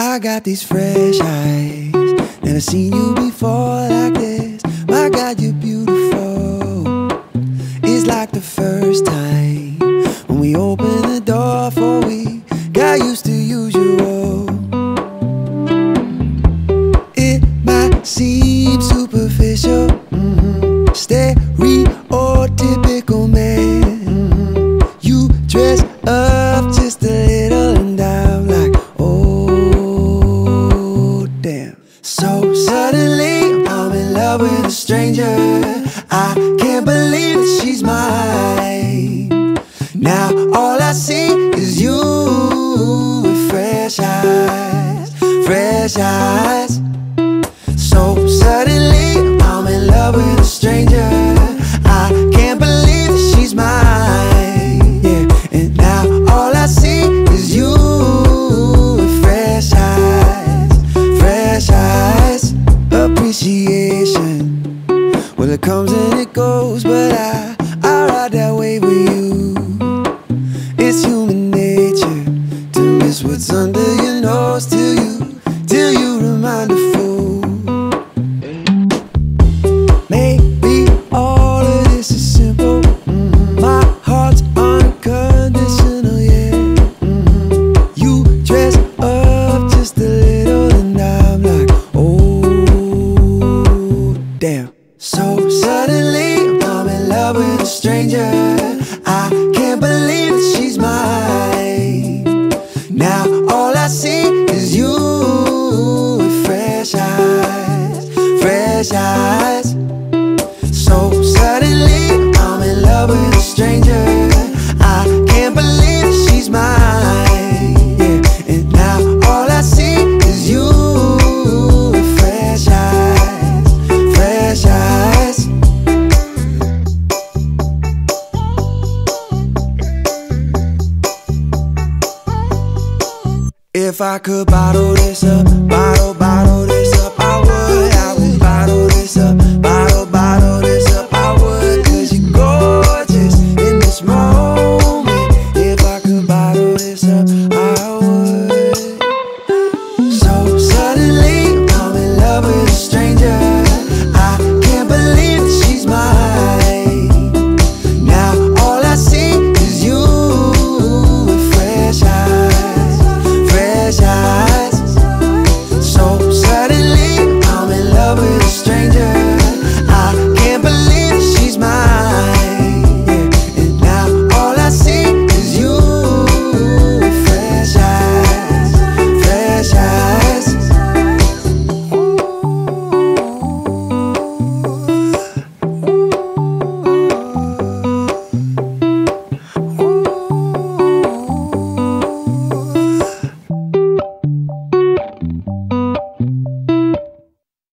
I got these fresh eyes, never seen you before. with a stranger. I can't believe that she's mine. Now all I see is you with fresh eyes, fresh eyes. goes, but I, I ride that wave with you. It's human nature to miss what's under your nose. I see is you with fresh eyes, fresh eyes. If I could bottle this up